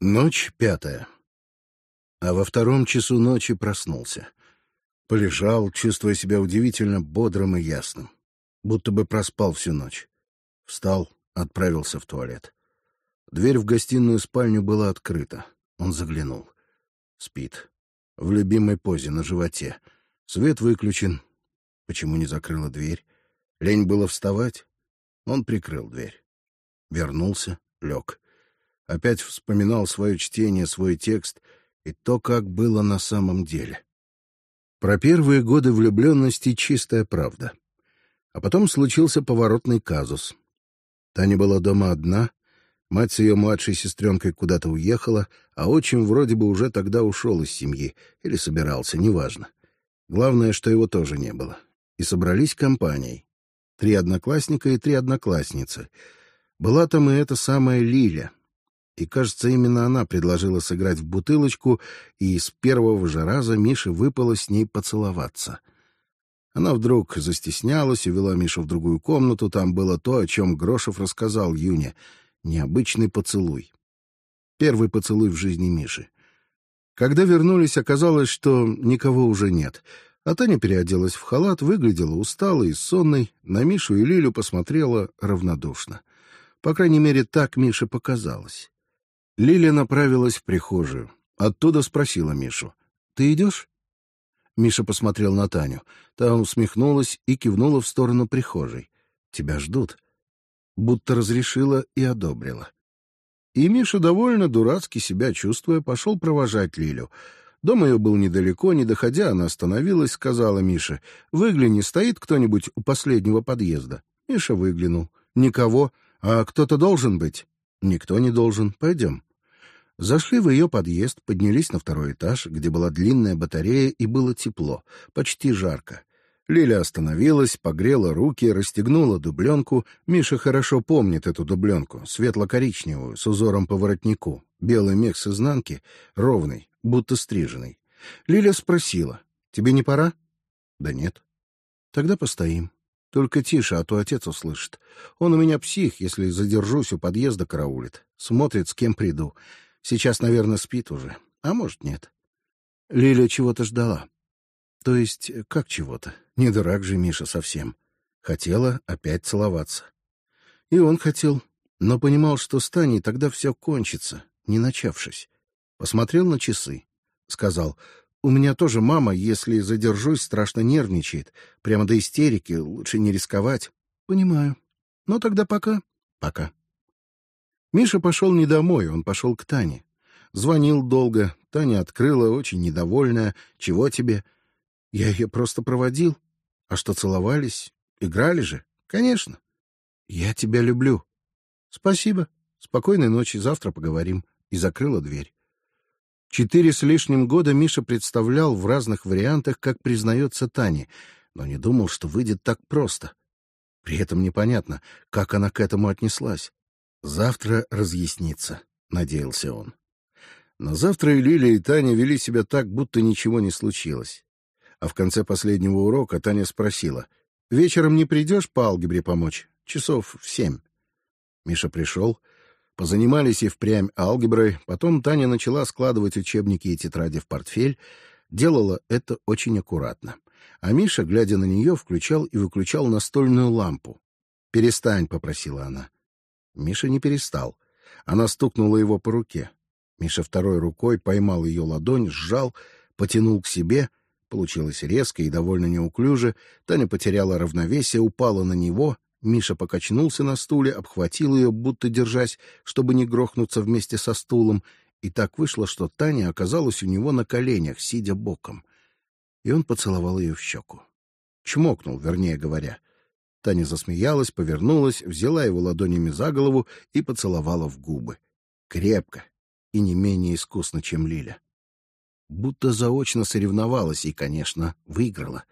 Ночь пятая. А во втором часу ночи проснулся. Полежал, чувствуя себя удивительно бодрым и ясным. Будто бы проспал всю ночь. Встал, отправился в туалет. Дверь в гостиную спальню была открыта. Он заглянул. Спит. В любимой позе, на животе. Свет выключен. Почему не закрыла дверь? Лень было вставать. Он прикрыл дверь. Вернулся, лег. Опять вспоминал свое чтение, свой текст и то, как было на самом деле. Про первые годы влюбленности чистая правда. А потом случился поворотный казус. Таня была дома одна, мать с ее младшей сестренкой куда-то уехала, а отчим вроде бы уже тогда ушел из семьи или собирался, неважно. Главное, что его тоже не было. И собрались компанией. Три одноклассника и три одноклассницы. Была там и эта самая Лиля, и, кажется, именно она предложила сыграть в бутылочку, и с первого же раза Мише выпало с ней поцеловаться. Она вдруг застеснялась, увела Мишу в другую комнату. Там было то, о чем Грошев рассказал Юне. Необычный поцелуй. Первый поцелуй в жизни Миши. Когда вернулись, оказалось, что никого уже нет. А Таня переоделась в халат, выглядела усталой и сонной, на Мишу и Лилю посмотрела равнодушно. По крайней мере, так Мише показалось. Лиля направилась в прихожую. Оттуда спросила Мишу. «Ты идешь?» Миша посмотрел на Таню. Та усмехнулась и кивнула в сторону прихожей. «Тебя ждут». Будто разрешила и одобрила. И Миша, довольно дурацки себя чувствуя, пошел провожать Лилю. Дом ее был недалеко, не доходя, она остановилась, сказала Мише, «Выгляни, стоит кто-нибудь у последнего подъезда?» Миша выглянул. «Никого. А кто-то должен быть?» «Никто не должен. Пойдем». Зашли в ее подъезд, поднялись на второй этаж, где была длинная батарея и было тепло, почти жарко. Лиля остановилась, погрела руки, расстегнула дубленку. Миша хорошо помнит эту дубленку, светло-коричневую, с узором по воротнику. Белый мех с изнанки, ровный, будто стриженный. Лиля спросила, «Тебе не пора?» «Да нет». «Тогда постоим. Только тише, а то отец услышит. Он у меня псих, если задержусь у подъезда караулит. Смотрит, с кем приду. Сейчас, наверное, спит уже. А может, нет. Лиля чего-то ждала. То есть, как чего-то? Не дурак же Миша совсем. Хотела опять целоваться. И он хотел, но понимал, что с Таней тогда все кончится, не начавшись. Посмотрел на часы. Сказал, «У меня тоже мама, если задержусь, страшно нервничает. Прямо до истерики, лучше не рисковать». «Понимаю. Но тогда пока». «Пока». Миша пошел не домой, он пошел к Тане. Звонил долго, Таня открыла, очень недовольная. «Чего тебе?» «Я ее просто проводил. А что, целовались? Играли же?» «Конечно». «Я тебя люблю». «Спасибо. Спокойной ночи, завтра поговорим». И закрыла дверь. Четыре с лишним года Миша представлял в разных вариантах, как признается Тане, но не думал, что выйдет так просто. При этом непонятно, как она к этому отнеслась. Завтра разъяснится, надеялся он. Но завтра и Лилия, и Таня вели себя так, будто ничего не случилось. А в конце последнего урока Таня спросила, «Вечером не придешь по алгебре помочь? Часов в семь». Миша пришел, позанимались и впрямь алгеброй, потом Таня начала складывать учебники и тетради в портфель, делала это очень аккуратно. А Миша, глядя на нее, включал и выключал настольную лампу. «Перестань», — попросила она. Миша не перестал. Она стукнула его по руке. Миша второй рукой поймал ее ладонь, сжал, потянул к себе. Получилось резко и довольно неуклюже. Таня потеряла равновесие, упала на него. Миша покачнулся на стуле, обхватил ее, будто держась, чтобы не грохнуться вместе со стулом. И так вышло, что Таня оказалась у него на коленях, сидя боком. И он поцеловал ее в щеку. Чмокнул, вернее говоря. Таня засмеялась, повернулась, взяла его ладонями за голову и поцеловала в губы. Крепко и не менее искусно, чем Лиля. Будто заочно соревновалась и, конечно, выиграла.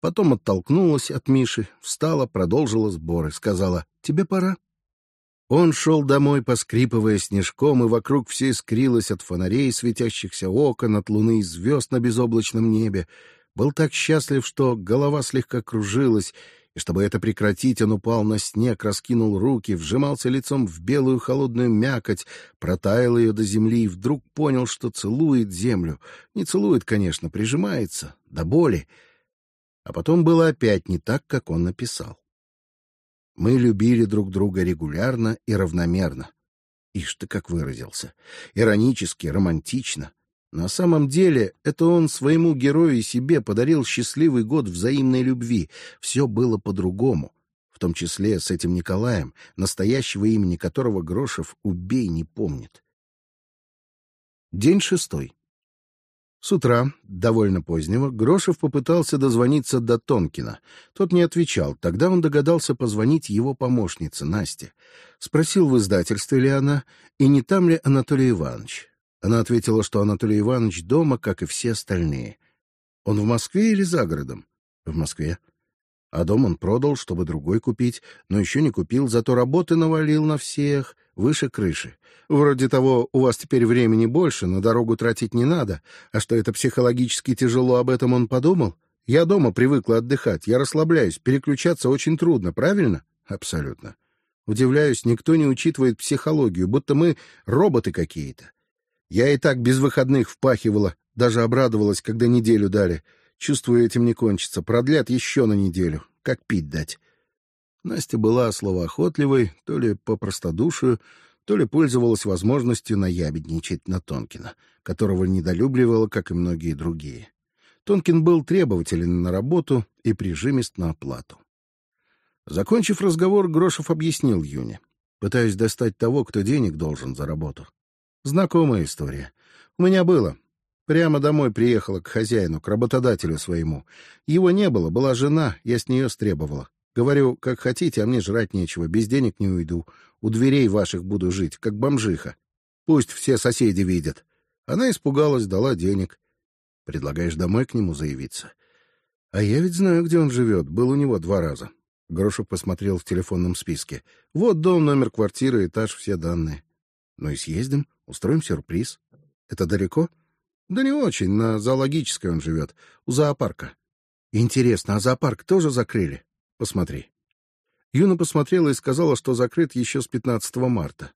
Потом оттолкнулась от Миши, встала, продолжила сборы, сказала «Тебе пора». Он шел домой, поскрипывая снежком, и вокруг все искрилось от фонарей, светящихся окон, от луны и звезд на безоблачном небе. Был так счастлив, что голова слегка кружилась, И чтобы это прекратить, он упал на снег, раскинул руки, вжимался лицом в белую холодную мякоть, протаял ее до земли и вдруг понял, что целует землю. Не целует, конечно, прижимается, до боли. А потом было опять не так, как он написал. Мы любили друг друга регулярно и равномерно. Ишь ты как выразился. Иронически, романтично. На самом деле, это он своему герою и себе подарил счастливый год взаимной любви. Все было по-другому, в том числе с этим Николаем, настоящего имени которого Грошев убей не помнит. День шестой. С утра, довольно позднего, Грошев попытался дозвониться до Тонкина. Тот не отвечал. Тогда он догадался позвонить его помощнице Насте. Спросил в издательстве ли она и не там ли Анатолий Иванович. Она ответила, что Анатолий Иванович дома, как и все остальные. Он в Москве или за городом? В Москве. А дом он продал, чтобы другой купить, но еще не купил, зато работы навалил на всех, выше крыши. Вроде того, у вас теперь времени больше, на дорогу тратить не надо, а что это психологически тяжело, об этом он подумал? Я дома привыкла отдыхать, я расслабляюсь, переключаться очень трудно, правильно? Абсолютно. Удивляюсь, никто не учитывает психологию, будто мы роботы какие-то. Я и так без выходных впахивала, даже обрадовалась, когда неделю дали. Чувствую, этим не кончится. Продлят еще на неделю. Как пить дать? Настя была словоохотливой, то ли по простодушию, то ли пользовалась возможностью наябедничать на Тонкина, которого недолюбливала, как и многие другие. Тонкин был требователен на работу и прижимист на оплату. Закончив разговор, Грошев объяснил Юне. Пытаюсь достать того, кто денег должен за работу. Знакомая история. У меня было. Прямо домой приехала к хозяину, к работодателю своему. Его не было, была жена, я с нее стребовала. Говорю, как хотите, а мне жрать нечего, без денег не уйду. У дверей ваших буду жить, как бомжиха. Пусть все соседи видят. Она испугалась, дала денег. Предлагаешь домой к нему заявиться? А я ведь знаю, где он живет, был у него два раза. Грошев посмотрел в телефонном списке. Вот дом, номер квартиры, этаж, все данные. Ну и съездим, устроим сюрприз. Это далеко? Да не очень, на зоологической он живет, у зоопарка. Интересно, а зоопарк тоже закрыли? Посмотри. Юна посмотрела и сказала, что закрыт еще с 15 марта.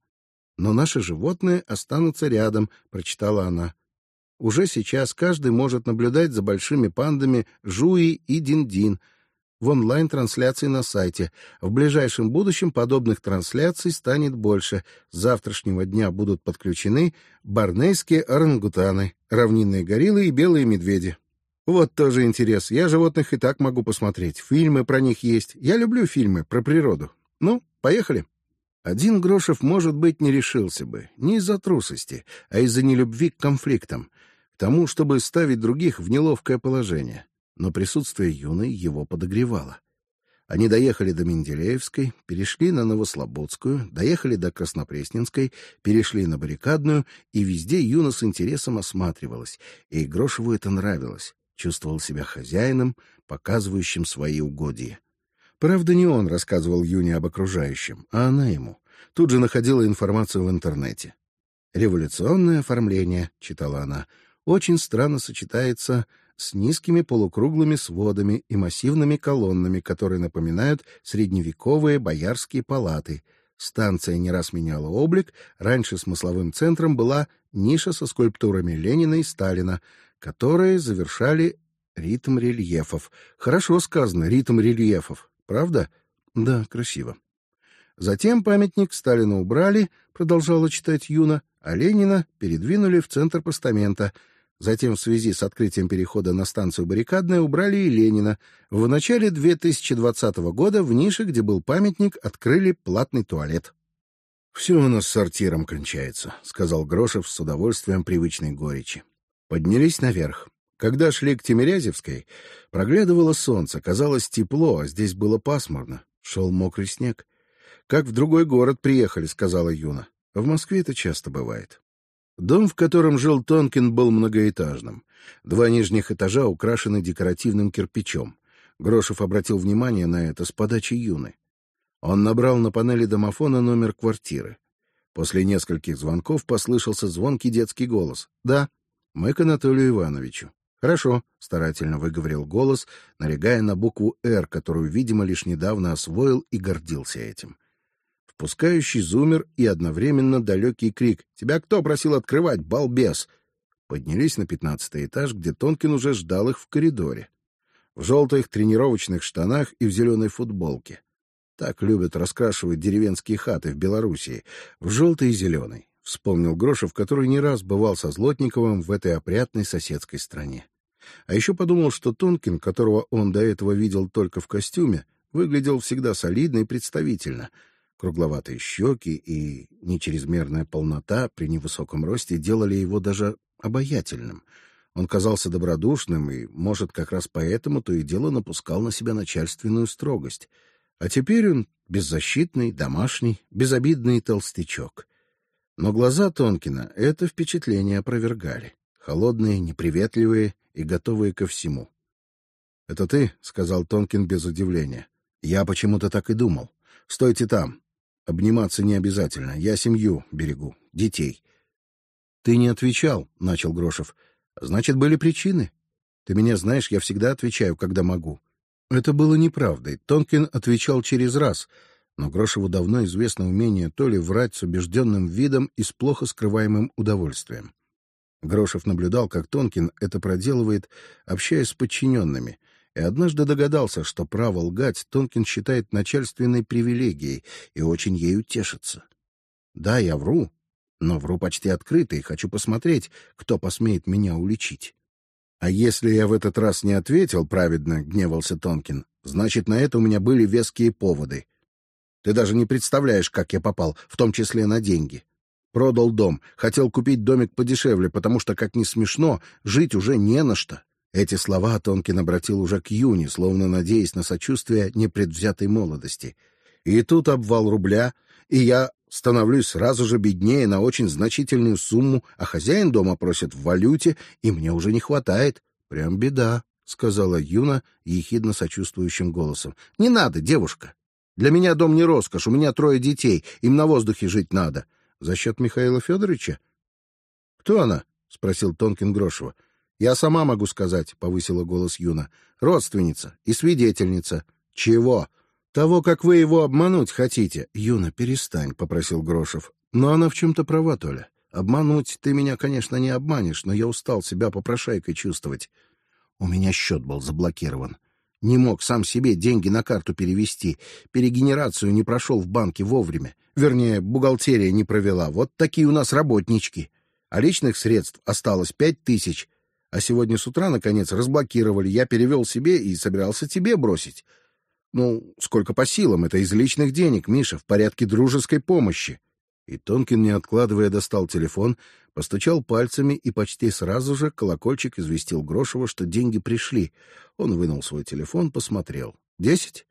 Но наши животные останутся рядом, прочитала она. Уже сейчас каждый может наблюдать за большими пандами Жуи и Дин-Дин, в онлайн-трансляции на сайте. В ближайшем будущем подобных трансляций станет больше. С завтрашнего дня будут подключены барнейские орангутаны, равнинные гориллы и белые медведи. Вот тоже интерес. Я животных и так могу посмотреть. Фильмы про них есть. Я люблю фильмы про природу. Ну, поехали. Один Грошев, может быть, не решился бы. Не из-за трусости, а из-за нелюбви к конфликтам. К тому, чтобы ставить других в неловкое положение но присутствие юной его подогревало. Они доехали до Менделеевской, перешли на Новослободскую, доехали до Краснопресненской, перешли на Баррикадную, и везде Юна с интересом осматривалась, и Грошеву это нравилось. Чувствовал себя хозяином, показывающим свои угодья. Правда, не он рассказывал Юне об окружающем, а она ему. Тут же находила информацию в интернете. «Революционное оформление», — читала она, — «очень странно сочетается с низкими полукруглыми сводами и массивными колоннами, которые напоминают средневековые боярские палаты. Станция не раз меняла облик, раньше смысловым центром была ниша со скульптурами Ленина и Сталина, которые завершали ритм рельефов. Хорошо сказано, ритм рельефов. Правда? Да, красиво. Затем памятник Сталину убрали, продолжала читать Юна, а Ленина передвинули в центр постамента — Затем в связи с открытием перехода на станцию Баррикадная убрали и Ленина. В начале 2020 года в нише, где был памятник, открыли платный туалет. Все у нас с сортиром кончается, сказал Грошев с удовольствием привычной горечи. Поднялись наверх. Когда шли к Тимирязевской, проглядывало солнце, казалось тепло, а здесь было пасмурно. Шел мокрый снег. Как в другой город приехали, сказала Юна. В Москве это часто бывает. Дом, в котором жил Тонкин, был многоэтажным. Два нижних этажа украшены декоративным кирпичом. Грошев обратил внимание на это с подачи Юны. Он набрал на панели домофона номер квартиры. После нескольких звонков послышался звонкий детский голос. «Да, мы к Анатолию Ивановичу». Хорошо, старательно выговорил голос, налегая на букву «Р», которую, видимо, лишь недавно освоил и гордился этим. Впускающий зумер и одновременно далекий крик: "Тебя кто просил открывать, балбес?" Поднялись на пятнадцатый этаж, где Тонкин уже ждал их в коридоре. В желтых тренировочных штанах и в зеленой футболке. Так любят раскрашивать деревенские хаты в Белоруссии, в желтый и зеленый. Вспомнил Грошев, который не раз бывал со Злотниковым в этой опрятной соседской стране. А еще подумал, что Тонкин, которого он до этого видел только в костюме, выглядел всегда солидно и представительно. Кругловатые щеки и нечрезмерная полнота при невысоком росте делали его даже обаятельным. Он казался добродушным и, может, как раз поэтому то и дело напускал на себя начальственную строгость. А теперь он беззащитный, домашний, безобидный толстячок. Но глаза Тонкина это впечатление опровергали холодные, неприветливые и готовые ко всему. Это ты, сказал Тонкин без удивления. Я почему-то так и думал. Стойте там. Обниматься не обязательно. Я семью берегу, детей. Ты не отвечал, начал Грошев. Значит, были причины. Ты меня знаешь, я всегда отвечаю, когда могу. Это было неправдой. Тонкин отвечал через раз, но Грошеву давно известно умение то ли врать с убежденным видом и с плохо скрываемым удовольствием. Грошев наблюдал, как Тонкин это проделывает, общаясь с подчиненными, и однажды догадался, что право лгать Тонкин считает начальственной привилегией и очень ею тешится. Да, я вру, но вру почти открыто и хочу посмотреть, кто посмеет меня уличить. А если я в этот раз не ответил праведно, гневался Тонкин, значит на это у меня были веские поводы. Ты даже не представляешь, как я попал, в том числе на деньги. Продал дом, хотел купить домик подешевле, потому что, как ни смешно, жить уже не на что. Эти слова Тонкин обратил уже к Юне, словно надеясь на сочувствие непредвзятой молодости. И тут обвал рубля, и я становлюсь сразу же беднее на очень значительную сумму, а хозяин дома просит в валюте, и мне уже не хватает. Прям беда, сказала Юна ехидно сочувствующим голосом. Не надо, девушка. Для меня дом не роскошь, у меня трое детей, им на воздухе жить надо. За счет Михаила Федоровича? Кто она? спросил Тонкин Грошева. Я сама могу сказать, повысила голос Юна. Родственница и свидетельница. Чего? Того, как вы его обмануть хотите. Юна, перестань, попросил Грошев. Но она в чем-то права, Толя. Обмануть ты меня, конечно, не обманешь, но я устал себя попрошайкой чувствовать. У меня счет был заблокирован. Не мог сам себе деньги на карту перевести, перегенерацию не прошел в банке вовремя, вернее, бухгалтерия не провела. Вот такие у нас работнички. А личных средств осталось пять тысяч. А сегодня с утра наконец разблокировали. Я перевел себе и собирался тебе бросить. Ну, сколько по силам? Это из личных денег, Миша, в порядке дружеской помощи. И Тонкин, не откладывая, достал телефон, постучал пальцами, и почти сразу же колокольчик известил Грошева, что деньги пришли. Он вынул свой телефон, посмотрел. Десять?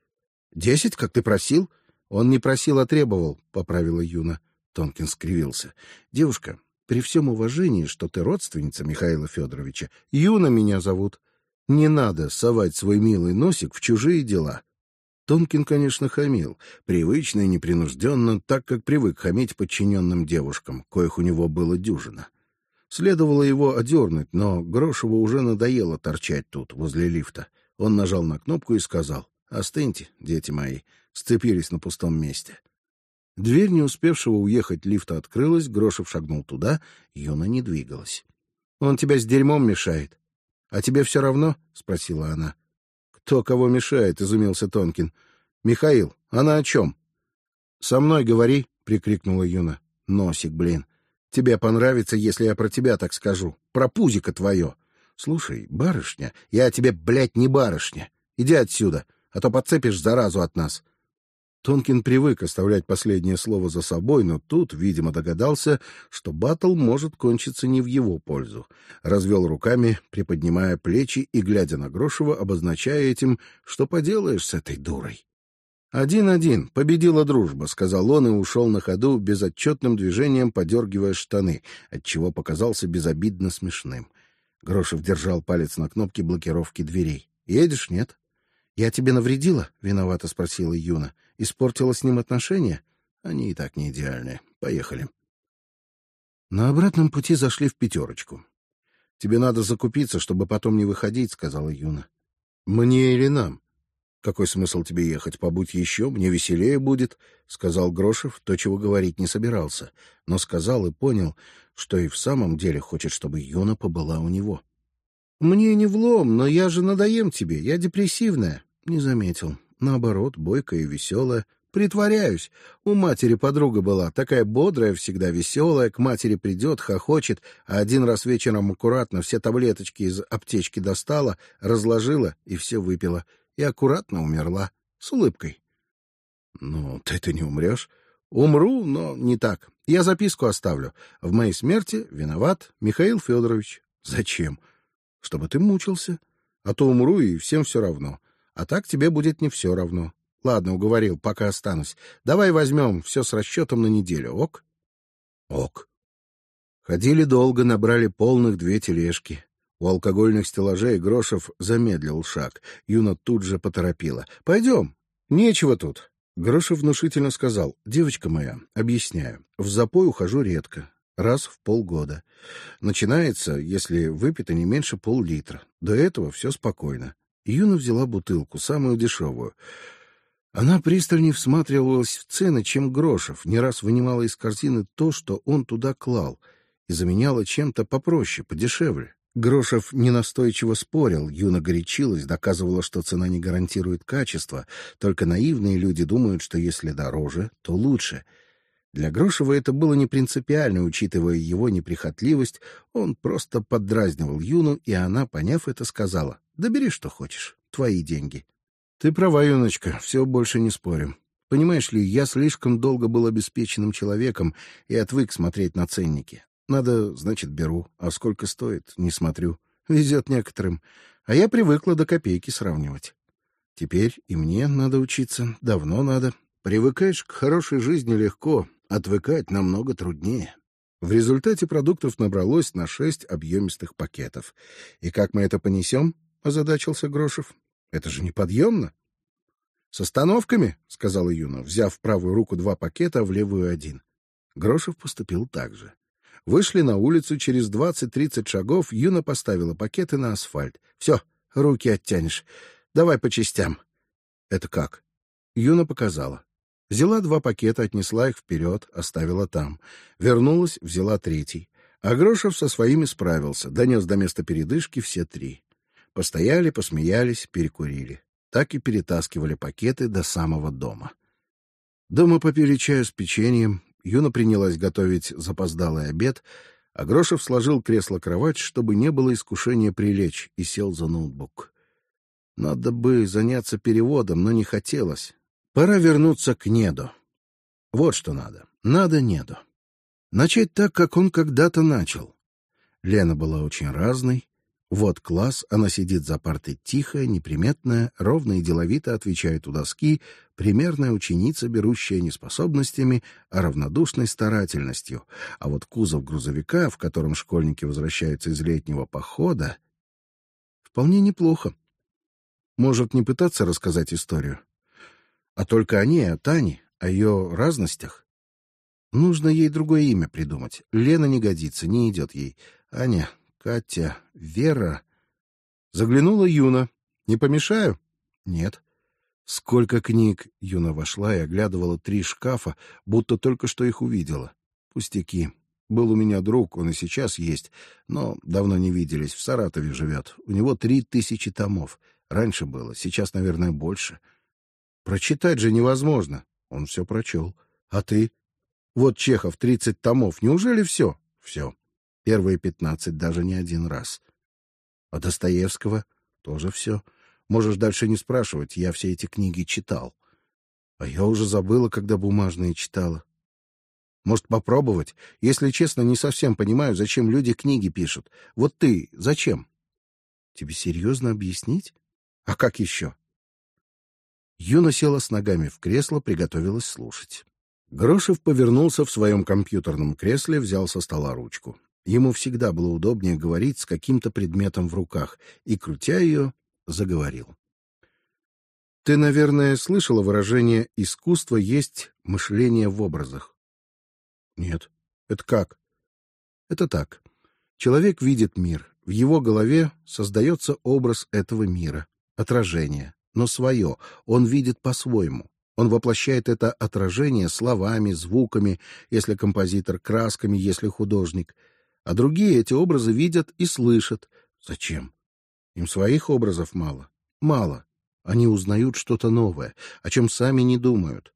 Десять, как ты просил? Он не просил, а требовал, поправила Юна. Тонкин скривился. Девушка, при всем уважении, что ты родственница Михаила Федоровича, Юна меня зовут. Не надо совать свой милый носик в чужие дела. Тонкин, конечно, хамил, привычно и непринужденно, так как привык хамить подчиненным девушкам, коих у него было дюжина. Следовало его одернуть, но Грошеву уже надоело торчать тут возле лифта. Он нажал на кнопку и сказал: "Остыньте, дети мои", сцепились на пустом месте. Дверь не успевшего уехать лифта открылась, Грошев шагнул туда, Юна не двигалась. Он тебя с дерьмом мешает. А тебе все равно? спросила она. Кто кого мешает? изумился Тонкин. Михаил, она о чем? Со мной говори, прикрикнула Юна. Носик, блин. Тебе понравится, если я про тебя так скажу. Про пузико твое. Слушай, барышня, я тебе, блядь, не барышня. Иди отсюда, а то подцепишь заразу от нас. Тонкин привык оставлять последнее слово за собой, но тут, видимо, догадался, что батл может кончиться не в его пользу. Развел руками, приподнимая плечи и глядя на Грошева, обозначая этим, что поделаешь с этой дурой. Один-один, победила дружба, сказал он и ушел на ходу безотчетным движением, подергивая штаны, отчего показался безобидно смешным. Грошев держал палец на кнопке блокировки дверей. Едешь, нет? Я тебе навредила? Виновато спросила Юна. Испортила с ним отношения? Они и так не идеальные. Поехали. На обратном пути зашли в пятерочку. Тебе надо закупиться, чтобы потом не выходить, сказала Юна. Мне или нам? Какой смысл тебе ехать? Побудь еще, мне веселее будет, сказал Грошев, то, чего говорить не собирался, но сказал и понял, что и в самом деле хочет, чтобы Юна побыла у него. Мне не влом, но я же надоем тебе, я депрессивная. Не заметил. Наоборот, бойкая и веселая. Притворяюсь. У матери подруга была, такая бодрая, всегда веселая, к матери придет, хохочет, а один раз вечером аккуратно все таблеточки из аптечки достала, разложила и все выпила. И аккуратно умерла. С улыбкой. Ну, ты-то не умрешь. Умру, но не так. Я записку оставлю. В моей смерти виноват Михаил Федорович. Зачем? Чтобы ты мучился. А то умру, и всем все равно. А так тебе будет не все равно. Ладно, уговорил, пока останусь. Давай возьмем все с расчетом на неделю, ок? Ок. Ходили долго, набрали полных две тележки. У алкогольных стеллажей Грошев замедлил шаг. Юна тут же поторопила. — Пойдем. Нечего тут. Грошев внушительно сказал. — Девочка моя, объясняю, в запой ухожу редко. Раз в полгода. Начинается, если выпито не меньше пол-литра. До этого все спокойно. Юна взяла бутылку, самую дешевую. Она пристальнее всматривалась в цены, чем Грошев, не раз вынимала из корзины то, что он туда клал, и заменяла чем-то попроще, подешевле. Грошев ненастойчиво спорил, Юна горячилась, доказывала, что цена не гарантирует качество, только наивные люди думают, что если дороже, то лучше. Для Грошева это было не принципиально, учитывая его неприхотливость, он просто поддразнивал Юну, и она, поняв это, сказала, «Да бери, что хочешь, твои деньги». Ты права, юночка, все больше не спорим. Понимаешь ли, я слишком долго был обеспеченным человеком и отвык смотреть на ценники. Надо, значит, беру, а сколько стоит, не смотрю. Везет некоторым, а я привыкла до копейки сравнивать. Теперь и мне надо учиться, давно надо. Привыкаешь к хорошей жизни легко, отвыкать намного труднее. В результате продуктов набралось на шесть объемистых пакетов. И как мы это понесем? — озадачился Грошев. Это же неподъемно. — С остановками, — сказала Юна, взяв в правую руку два пакета, а в левую один. Грошев поступил так же. Вышли на улицу, через двадцать-тридцать шагов Юна поставила пакеты на асфальт. — Все, руки оттянешь. Давай по частям. — Это как? Юна показала. Взяла два пакета, отнесла их вперед, оставила там. Вернулась, взяла третий. А Грошев со своими справился, донес до места передышки все три. Постояли, посмеялись, перекурили. Так и перетаскивали пакеты до самого дома. Дома попили чаю с печеньем, Юна принялась готовить запоздалый обед, а Грошев сложил кресло-кровать, чтобы не было искушения прилечь, и сел за ноутбук. Надо бы заняться переводом, но не хотелось. Пора вернуться к Неду. Вот что надо. Надо Неду. Начать так, как он когда-то начал. Лена была очень разной, вот класс, она сидит за партой тихая, неприметная, ровно и деловито отвечает у доски, примерная ученица, берущая не способностями, а равнодушной старательностью. А вот кузов грузовика, в котором школьники возвращаются из летнего похода, вполне неплохо. Может не пытаться рассказать историю, а только о ней, о Тане, о ее разностях. Нужно ей другое имя придумать. Лена не годится, не идет ей. Аня, Катя, Вера. Заглянула Юна. Не помешаю? Нет. Сколько книг! Юна вошла и оглядывала три шкафа, будто только что их увидела. Пустяки. Был у меня друг, он и сейчас есть, но давно не виделись, в Саратове живет. У него три тысячи томов. Раньше было, сейчас, наверное, больше. Прочитать же невозможно. Он все прочел. А ты? Вот Чехов, тридцать томов. Неужели все? Все. Первые пятнадцать даже не один раз. А Достоевского тоже все. Можешь дальше не спрашивать, я все эти книги читал. А я уже забыла, когда бумажные читала. Может, попробовать? Если честно, не совсем понимаю, зачем люди книги пишут. Вот ты зачем? Тебе серьезно объяснить? А как еще? Юна села с ногами в кресло, приготовилась слушать. Грошев повернулся в своем компьютерном кресле, взял со стола ручку. Ему всегда было удобнее говорить с каким-то предметом в руках, и, крутя ее, заговорил. Ты, наверное, слышала выражение «искусство есть мышление в образах». Нет. Это как? Это так. Человек видит мир, В его голове создается образ этого мира, отражение, но свое. Он видит по-своему. Он воплощает это отражение словами, звуками, если композитор, красками, если художник. А другие эти образы видят и слышат. Зачем? Им своих образов мало. Мало. Они узнают что-то новое, о чем сами не думают.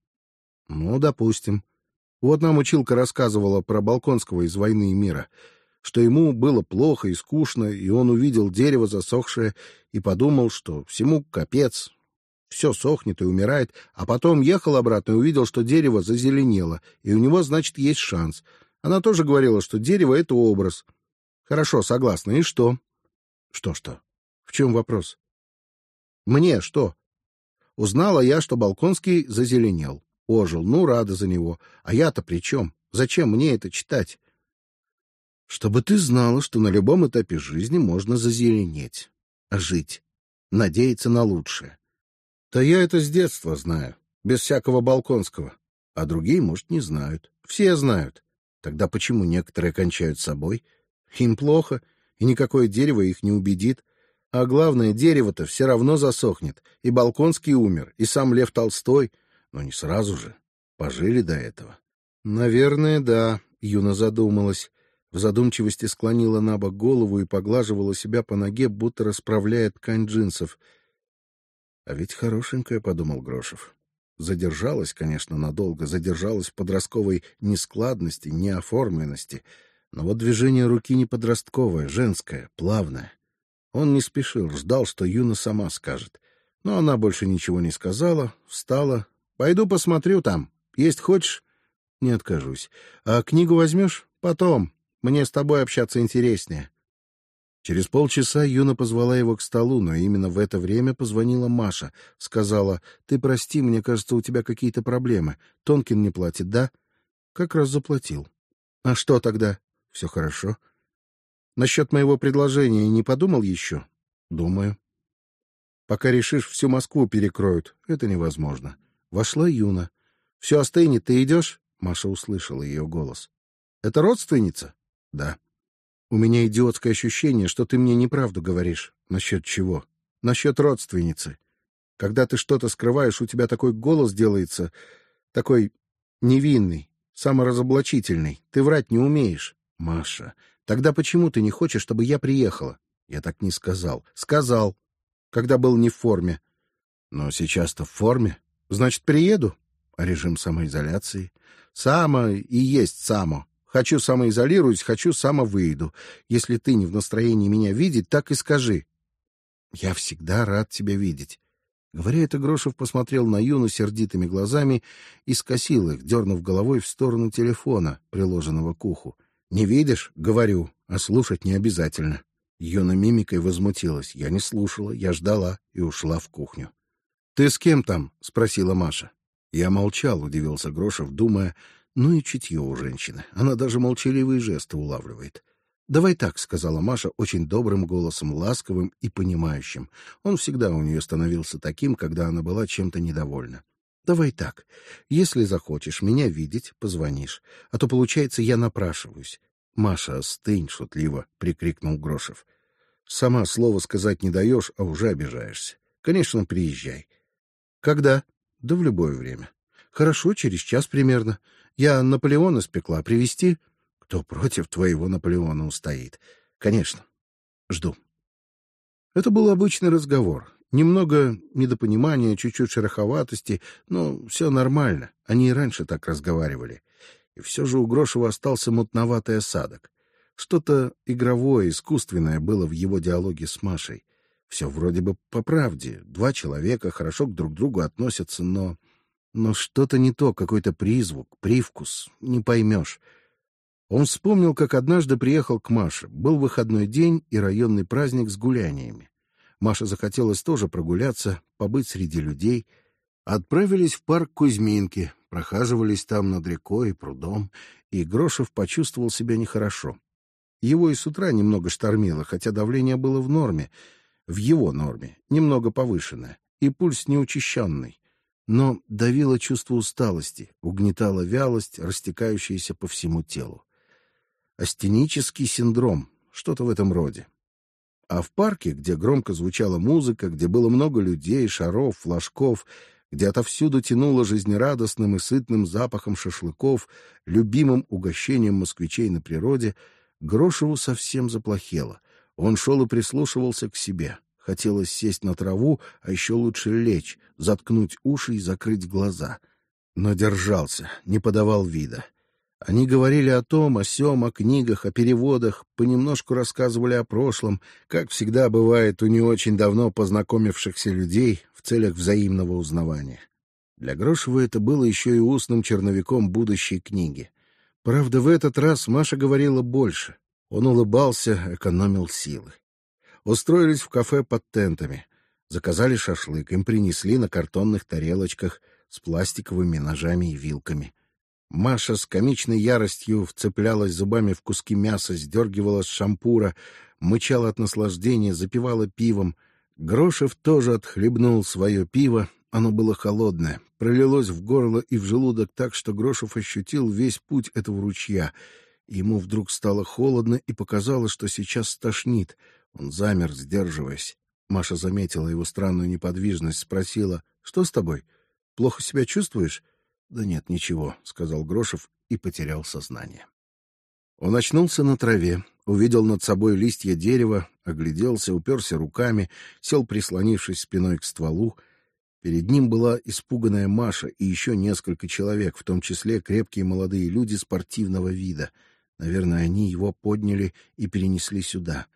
Ну, допустим. Вот нам училка рассказывала про Балконского из «Войны и мира», что ему было плохо и скучно, и он увидел дерево засохшее и подумал, что всему капец, все сохнет и умирает, а потом ехал обратно и увидел, что дерево зазеленело, и у него, значит, есть шанс. Она тоже говорила, что дерево — это образ. Хорошо, согласна. И что? Что-что? В чем вопрос? Мне что? Узнала я, что Балконский зазеленел, ожил. Ну, рада за него. А я-то при чем? Зачем мне это читать? Чтобы ты знала, что на любом этапе жизни можно зазеленеть, а жить, надеяться на лучшее. Да я это с детства знаю, без всякого Балконского. А другие, может, не знают. Все знают. Тогда почему некоторые кончают собой? Им плохо, и никакое дерево их не убедит. А главное, дерево-то все равно засохнет. И Балконский умер, и сам Лев Толстой. Но не сразу же. Пожили до этого. Наверное, да, Юна задумалась. В задумчивости склонила на бок голову и поглаживала себя по ноге, будто расправляя ткань джинсов — а ведь хорошенькая, подумал Грошев. Задержалась, конечно, надолго, задержалась в подростковой нескладности, неоформленности, но вот движение руки не подростковое, женское, плавное. Он не спешил, ждал, что Юна сама скажет. Но она больше ничего не сказала, встала. «Пойду посмотрю там. Есть хочешь?» «Не откажусь. А книгу возьмешь? Потом. Мне с тобой общаться интереснее». Через полчаса Юна позвала его к столу, но именно в это время позвонила Маша. Сказала, «Ты прости, мне кажется, у тебя какие-то проблемы. Тонкин не платит, да?» «Как раз заплатил». «А что тогда?» «Все хорошо». «Насчет моего предложения не подумал еще?» «Думаю». «Пока решишь, всю Москву перекроют. Это невозможно». Вошла Юна. «Все остынет, ты идешь?» Маша услышала ее голос. «Это родственница?» «Да». У меня идиотское ощущение, что ты мне неправду говоришь. Насчет чего? Насчет родственницы. Когда ты что-то скрываешь, у тебя такой голос делается, такой невинный, саморазоблачительный. Ты врать не умеешь. Маша, тогда почему ты не хочешь, чтобы я приехала? Я так не сказал. Сказал, когда был не в форме. Но сейчас-то в форме. Значит, приеду. А режим самоизоляции? Само и есть само. Хочу самоизолируюсь, хочу самовыйду. Если ты не в настроении меня видеть, так и скажи. Я всегда рад тебя видеть. Говоря это, Грошев посмотрел на Юну сердитыми глазами и скосил их, дернув головой в сторону телефона, приложенного к уху. «Не видишь?» — говорю, а слушать не обязательно. Юна мимикой возмутилась. Я не слушала, я ждала и ушла в кухню. «Ты с кем там?» — спросила Маша. Я молчал, удивился Грошев, думая, ну и чутье у женщины. Она даже молчаливые жесты улавливает. «Давай так», — сказала Маша очень добрым голосом, ласковым и понимающим. Он всегда у нее становился таким, когда она была чем-то недовольна. «Давай так. Если захочешь меня видеть, позвонишь. А то, получается, я напрашиваюсь». «Маша, остынь!» — шутливо прикрикнул Грошев. «Сама слова сказать не даешь, а уже обижаешься. Конечно, приезжай». «Когда?» «Да в любое время». «Хорошо, через час примерно. Я Наполеона спекла. Привезти? Кто против твоего Наполеона устоит? Конечно. Жду. Это был обычный разговор. Немного недопонимания, чуть-чуть шероховатости, но все нормально. Они и раньше так разговаривали. И все же у Грошева остался мутноватый осадок. Что-то игровое, искусственное было в его диалоге с Машей. Все вроде бы по правде. Два человека хорошо к друг другу относятся, но но что-то не то, какой-то призвук, привкус, не поймешь. Он вспомнил, как однажды приехал к Маше. Был выходной день и районный праздник с гуляниями. Маше захотелось тоже прогуляться, побыть среди людей. Отправились в парк Кузьминки, прохаживались там над рекой и прудом, и Грошев почувствовал себя нехорошо. Его и с утра немного штормило, хотя давление было в норме, в его норме, немного повышенное, и пульс неучащенный но давило чувство усталости, угнетала вялость, растекающаяся по всему телу. Астенический синдром, что-то в этом роде. А в парке, где громко звучала музыка, где было много людей, шаров, флажков, где отовсюду тянуло жизнерадостным и сытным запахом шашлыков, любимым угощением москвичей на природе, Грошеву совсем заплохело. Он шел и прислушивался к себе. Хотелось сесть на траву, а еще лучше лечь, заткнуть уши и закрыть глаза. Но держался, не подавал вида. Они говорили о том, о сём, о книгах, о переводах, понемножку рассказывали о прошлом, как всегда бывает у не очень давно познакомившихся людей в целях взаимного узнавания. Для Грошева это было еще и устным черновиком будущей книги. Правда, в этот раз Маша говорила больше. Он улыбался, экономил силы. Устроились в кафе под тентами. Заказали шашлык, им принесли на картонных тарелочках с пластиковыми ножами и вилками. Маша с комичной яростью вцеплялась зубами в куски мяса, сдергивала с шампура, мычала от наслаждения, запивала пивом. Грошев тоже отхлебнул свое пиво, оно было холодное, пролилось в горло и в желудок так, что Грошев ощутил весь путь этого ручья. Ему вдруг стало холодно и показалось, что сейчас стошнит. Он замер, сдерживаясь. Маша заметила его странную неподвижность, спросила: "Что с тобой? Плохо себя чувствуешь?" "Да нет, ничего", сказал Грошев и потерял сознание. Он очнулся на траве, увидел над собой листья дерева, огляделся, уперся руками, сел, прислонившись спиной к стволу. Перед ним была испуганная Маша и еще несколько человек, в том числе крепкие молодые люди спортивного вида. Наверное, они его подняли и перенесли сюда.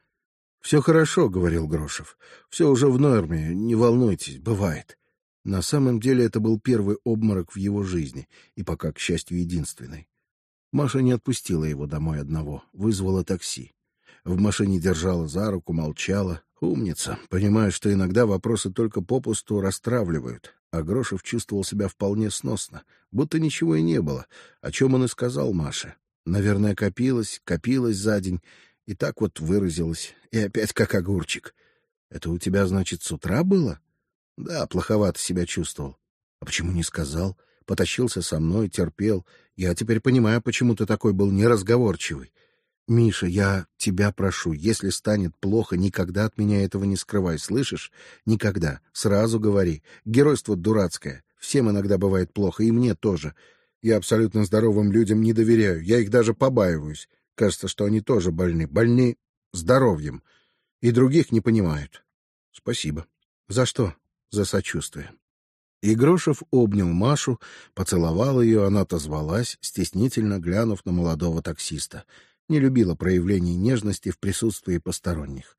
Все хорошо, говорил Грошев. Все уже в норме, не волнуйтесь, бывает. На самом деле это был первый обморок в его жизни и пока, к счастью, единственный. Маша не отпустила его домой одного, вызвала такси. В машине держала за руку, молчала, Умница, понимая, что иногда вопросы только попусту расстраивают. А Грошев чувствовал себя вполне сносно, будто ничего и не было, о чем он и сказал Маше. Наверное, копилось, копилось за день, и так вот выразилось, и опять как огурчик. Это у тебя, значит, с утра было? Да, плоховато себя чувствовал. А почему не сказал? Потащился со мной, терпел. Я теперь понимаю, почему ты такой был неразговорчивый. Миша, я тебя прошу, если станет плохо, никогда от меня этого не скрывай, слышишь? Никогда. Сразу говори. Геройство дурацкое. Всем иногда бывает плохо, и мне тоже. Я абсолютно здоровым людям не доверяю. Я их даже побаиваюсь. Кажется, что они тоже больны, больны здоровьем, и других не понимают. Спасибо. За что? За сочувствие. И Грошев обнял Машу, поцеловал ее, она отозвалась, стеснительно глянув на молодого таксиста не любила проявлений нежности в присутствии посторонних.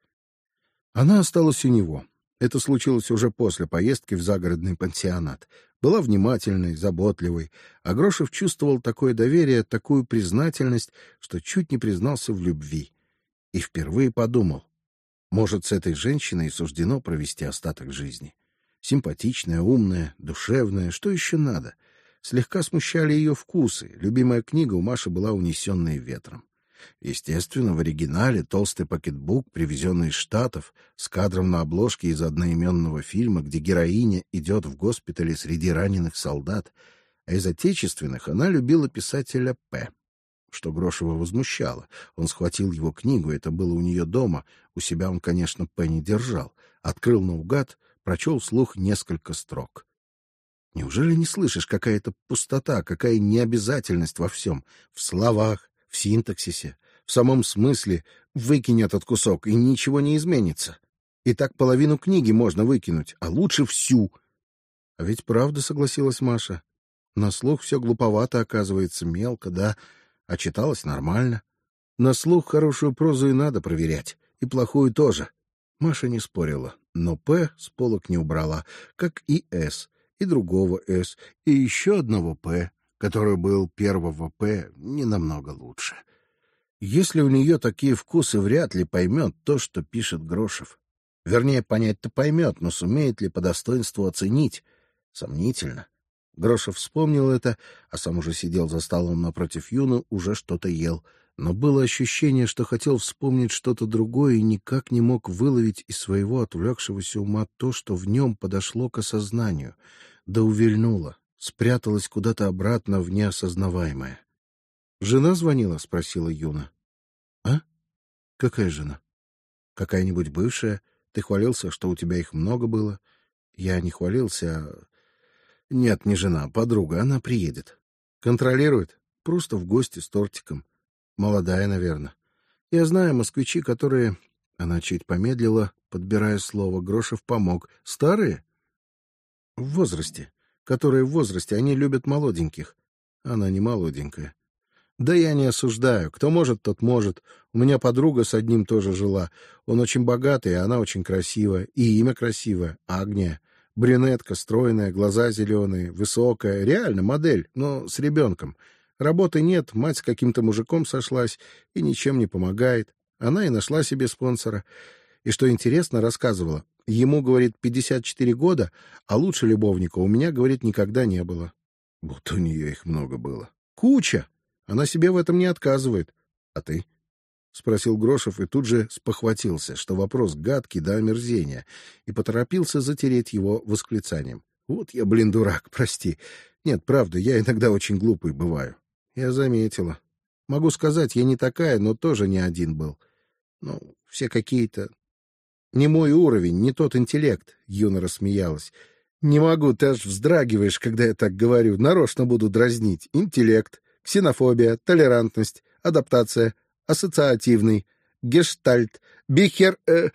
Она осталась у него. Это случилось уже после поездки в загородный пансионат. Была внимательной, заботливой, а Грошев чувствовал такое доверие, такую признательность, что чуть не признался в любви. И впервые подумал: может, с этой женщиной суждено провести остаток жизни. Симпатичная, умная, душевная, что еще надо? Слегка смущали ее вкусы. Любимая книга у Маши была унесенная ветром. Естественно, в оригинале толстый пакетбук, привезенный из Штатов, с кадром на обложке из одноименного фильма, где героиня идет в госпитале среди раненых солдат, а из отечественных она любила писателя П. Что Грошева возмущало. Он схватил его книгу, это было у нее дома. У себя он, конечно, П не держал. Открыл наугад, прочел вслух несколько строк. Неужели не слышишь, какая-то пустота, какая необязательность во всем, в словах, в синтаксисе, в самом смысле, выкинь этот кусок, и ничего не изменится. И так половину книги можно выкинуть, а лучше всю. А ведь правда, согласилась Маша. На слух все глуповато оказывается, мелко, да, а читалось нормально. На слух хорошую прозу и надо проверять, и плохую тоже. Маша не спорила, но П с полок не убрала, как и С, и другого С, и еще одного П, который был первого П, не намного лучше. Если у нее такие вкусы, вряд ли поймет то, что пишет Грошев. Вернее, понять-то поймет, но сумеет ли по достоинству оценить? Сомнительно. Грошев вспомнил это, а сам уже сидел за столом напротив Юны, уже что-то ел. Но было ощущение, что хотел вспомнить что-то другое и никак не мог выловить из своего отвлекшегося ума то, что в нем подошло к осознанию, да увильнуло, спряталась куда-то обратно в неосознаваемое. Жена звонила, спросила Юна. А? Какая жена? Какая-нибудь бывшая? Ты хвалился, что у тебя их много было. Я не хвалился. А... Нет, не жена, подруга. Она приедет. Контролирует. Просто в гости с тортиком. Молодая, наверное. Я знаю москвичи, которые... Она чуть помедлила, подбирая слово. Грошев помог. Старые? В возрасте. Которые в возрасте. Они любят молоденьких. Она не молоденькая. Да я не осуждаю. Кто может, тот может. У меня подруга с одним тоже жила. Он очень богатый, а она очень красивая. И имя красивое — Агния. Брюнетка, стройная, глаза зеленые, высокая. Реально модель, но с ребенком. Работы нет, мать с каким-то мужиком сошлась и ничем не помогает. Она и нашла себе спонсора. И что интересно, рассказывала. Ему, говорит, 54 года, а лучше любовника у меня, говорит, никогда не было. Вот у нее их много было. Куча! Она себе в этом не отказывает. А ты? — спросил Грошев и тут же спохватился, что вопрос гадкий до омерзения, и поторопился затереть его восклицанием. «Вот я, блин, дурак, прости. Нет, правда, я иногда очень глупый бываю. Я заметила. Могу сказать, я не такая, но тоже не один был. Ну, все какие-то... Не мой уровень, не тот интеллект», — Юна рассмеялась. «Не могу, ты аж вздрагиваешь, когда я так говорю. Нарочно буду дразнить. Интеллект ксенофобия, толерантность, адаптация, ассоциативный, гештальт, бихер... Э,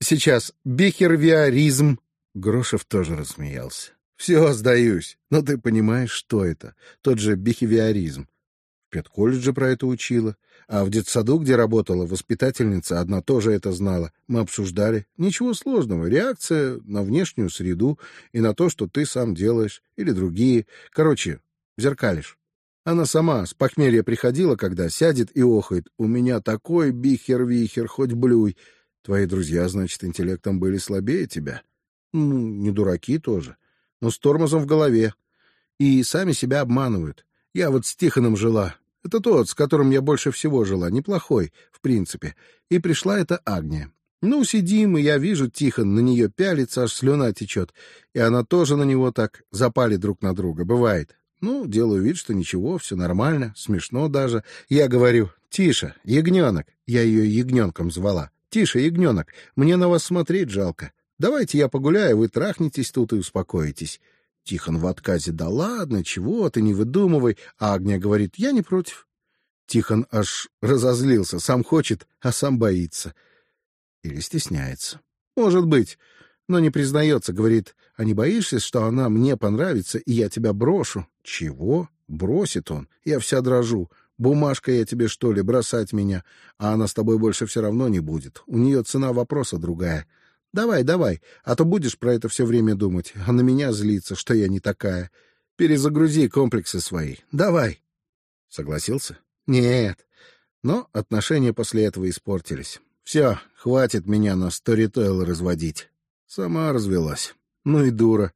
сейчас, бихервиаризм. Грошев тоже рассмеялся. Все, сдаюсь. Но ты понимаешь, что это? Тот же бихевиоризм. В педколледже про это учила. А в детсаду, где работала воспитательница, одна тоже это знала. Мы обсуждали. Ничего сложного. Реакция на внешнюю среду и на то, что ты сам делаешь. Или другие. Короче, зеркалишь. Она сама с похмелья приходила, когда сядет и охает. «У меня такой бихер-вихер, хоть блюй». Твои друзья, значит, интеллектом были слабее тебя? Ну, не дураки тоже, но с тормозом в голове. И сами себя обманывают. Я вот с Тихоном жила. Это тот, с которым я больше всего жила. Неплохой, в принципе. И пришла эта Агния. Ну, сидим, и я вижу, Тихон на нее пялится, аж слюна течет. И она тоже на него так запали друг на друга. Бывает. Ну, делаю вид, что ничего, все нормально, смешно даже. Я говорю, тише, ягненок. Я ее ягненком звала. Тише, ягненок, мне на вас смотреть жалко. Давайте я погуляю, вы трахнетесь тут и успокоитесь. Тихон в отказе, да ладно, чего ты, не выдумывай. А Агния говорит, я не против. Тихон аж разозлился, сам хочет, а сам боится. Или стесняется. Может быть но не признается, говорит, а не боишься, что она мне понравится, и я тебя брошу? Чего? Бросит он. Я вся дрожу. Бумажка я тебе, что ли, бросать меня? А она с тобой больше все равно не будет. У нее цена вопроса другая. Давай, давай, а то будешь про это все время думать, а на меня злиться, что я не такая. Перезагрузи комплексы свои. Давай. Согласился? Нет. Но отношения после этого испортились. Все, хватит меня на сторитейл разводить. Сама развелась. Ну и дура.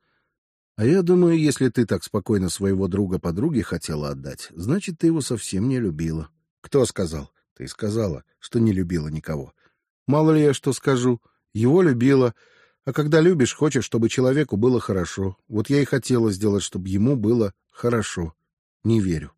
А я думаю, если ты так спокойно своего друга подруге хотела отдать, значит, ты его совсем не любила. Кто сказал? Ты сказала, что не любила никого. Мало ли я что скажу. Его любила. А когда любишь, хочешь, чтобы человеку было хорошо. Вот я и хотела сделать, чтобы ему было хорошо. Не верю.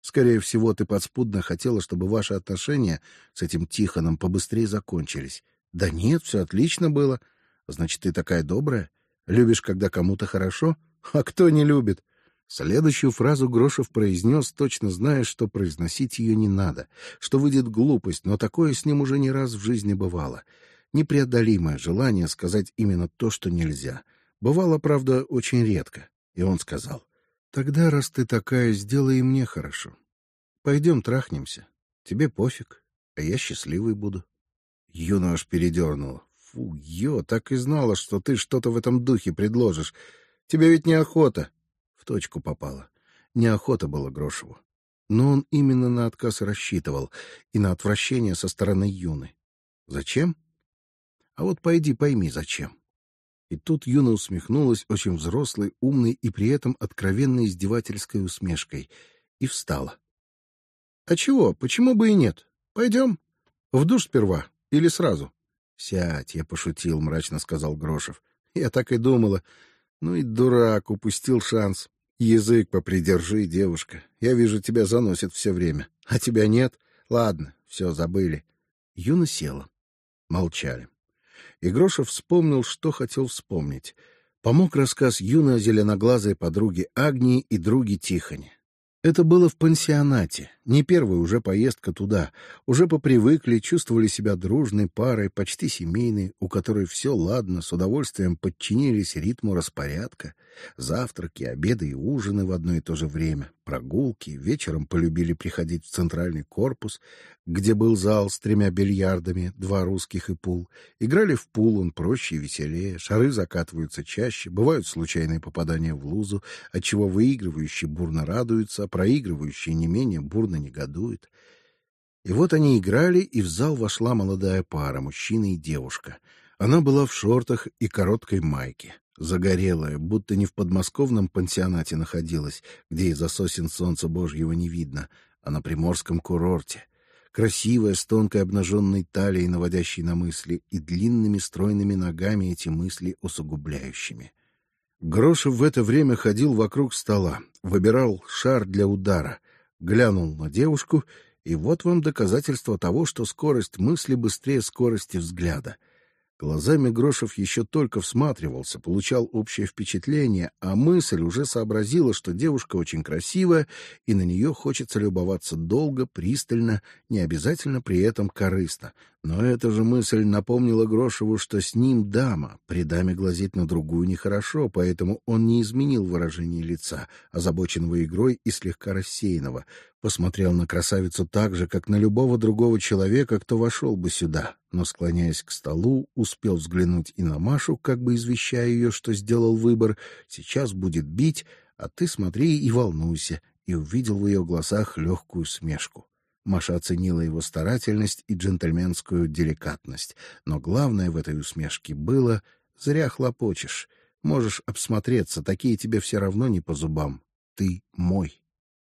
Скорее всего, ты подспудно хотела, чтобы ваши отношения с этим Тихоном побыстрее закончились. Да нет, все отлично было. Значит, ты такая добрая? Любишь, когда кому-то хорошо? А кто не любит? Следующую фразу Грошев произнес, точно зная, что произносить ее не надо, что выйдет глупость, но такое с ним уже не раз в жизни бывало. Непреодолимое желание сказать именно то, что нельзя. Бывало, правда, очень редко. И он сказал, «Тогда, раз ты такая, сделай мне хорошо. Пойдем трахнемся. Тебе пофиг, а я счастливый буду». Юна аж передернула. Фу, ё, так и знала, что ты что-то в этом духе предложишь. Тебе ведь неохота. В точку попала. Неохота было Грошеву. Но он именно на отказ рассчитывал и на отвращение со стороны Юны. Зачем? А вот пойди пойми, зачем. И тут Юна усмехнулась очень взрослой, умной и при этом откровенно издевательской усмешкой и встала. — А чего? Почему бы и нет? Пойдем? В душ сперва или сразу? Сядь, я пошутил, мрачно сказал Грошев. Я так и думала. Ну и дурак, упустил шанс. Язык попридержи, девушка. Я вижу, тебя заносит все время. А тебя нет? Ладно, все, забыли. Юна села. Молчали. И Грошев вспомнил, что хотел вспомнить. Помог рассказ юной зеленоглазой подруги Агнии и други Тихони. Это было в пансионате, не первая уже поездка туда. Уже попривыкли, чувствовали себя дружной парой, почти семейной, у которой все ладно, с удовольствием подчинились ритму распорядка. Завтраки, обеды и ужины в одно и то же время, прогулки, вечером полюбили приходить в центральный корпус, где был зал с тремя бильярдами, два русских и пул. Играли в пул, он проще и веселее, шары закатываются чаще, бывают случайные попадания в лузу, отчего выигрывающие бурно радуются, а проигрывающие не менее бурно негодуют. И вот они играли, и в зал вошла молодая пара, мужчина и девушка. Она была в шортах и короткой майке загорелая, будто не в подмосковном пансионате находилась, где из-за сосен солнца Божьего не видно, а на приморском курорте. Красивая, с тонкой обнаженной талией, наводящей на мысли, и длинными стройными ногами эти мысли усугубляющими. Грошев в это время ходил вокруг стола, выбирал шар для удара, глянул на девушку, и вот вам доказательство того, что скорость мысли быстрее скорости взгляда — Глазами Грошев еще только всматривался, получал общее впечатление, а мысль уже сообразила, что девушка очень красивая, и на нее хочется любоваться долго, пристально, не обязательно при этом корыстно. Но эта же мысль напомнила Грошеву, что с ним дама, при даме глазеть на другую нехорошо, поэтому он не изменил выражение лица, озабоченного игрой и слегка рассеянного, посмотрел на красавицу так же, как на любого другого человека, кто вошел бы сюда, но, склоняясь к столу, успел взглянуть и на Машу, как бы извещая ее, что сделал выбор, сейчас будет бить, а ты смотри и волнуйся, и увидел в ее глазах легкую смешку. Маша оценила его старательность и джентльменскую деликатность, но главное в этой усмешке было «зря хлопочешь». Можешь обсмотреться, такие тебе все равно не по зубам. Ты мой.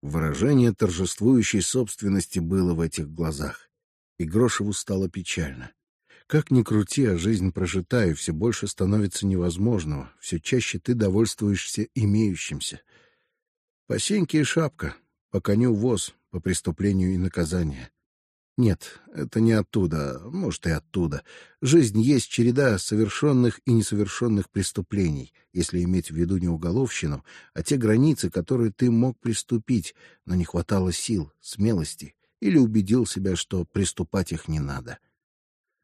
Выражение торжествующей собственности было в этих глазах, и Грошеву стало печально. Как ни крути, а жизнь прожита, и все больше становится невозможного, все чаще ты довольствуешься имеющимся. По сеньке и шапка, по коню воз, по преступлению и наказанию. Нет, это не оттуда, может и оттуда. Жизнь есть череда совершенных и несовершенных преступлений, если иметь в виду не уголовщину, а те границы, которые ты мог приступить, но не хватало сил, смелости или убедил себя, что приступать их не надо.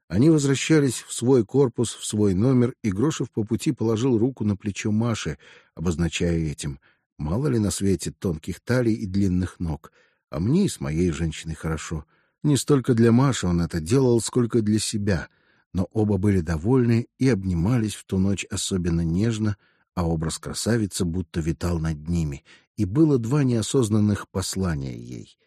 Они возвращались в свой корпус, в свой номер, и Грошев по пути положил руку на плечо Маши, обозначая этим: мало ли на свете тонких талий и длинных ног, а мне и с моей женщиной хорошо. Не столько для Маши он это делал, сколько для себя, но оба были довольны и обнимались в ту ночь особенно нежно, а образ красавицы будто витал над ними, и было два неосознанных послания ей.